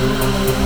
Thank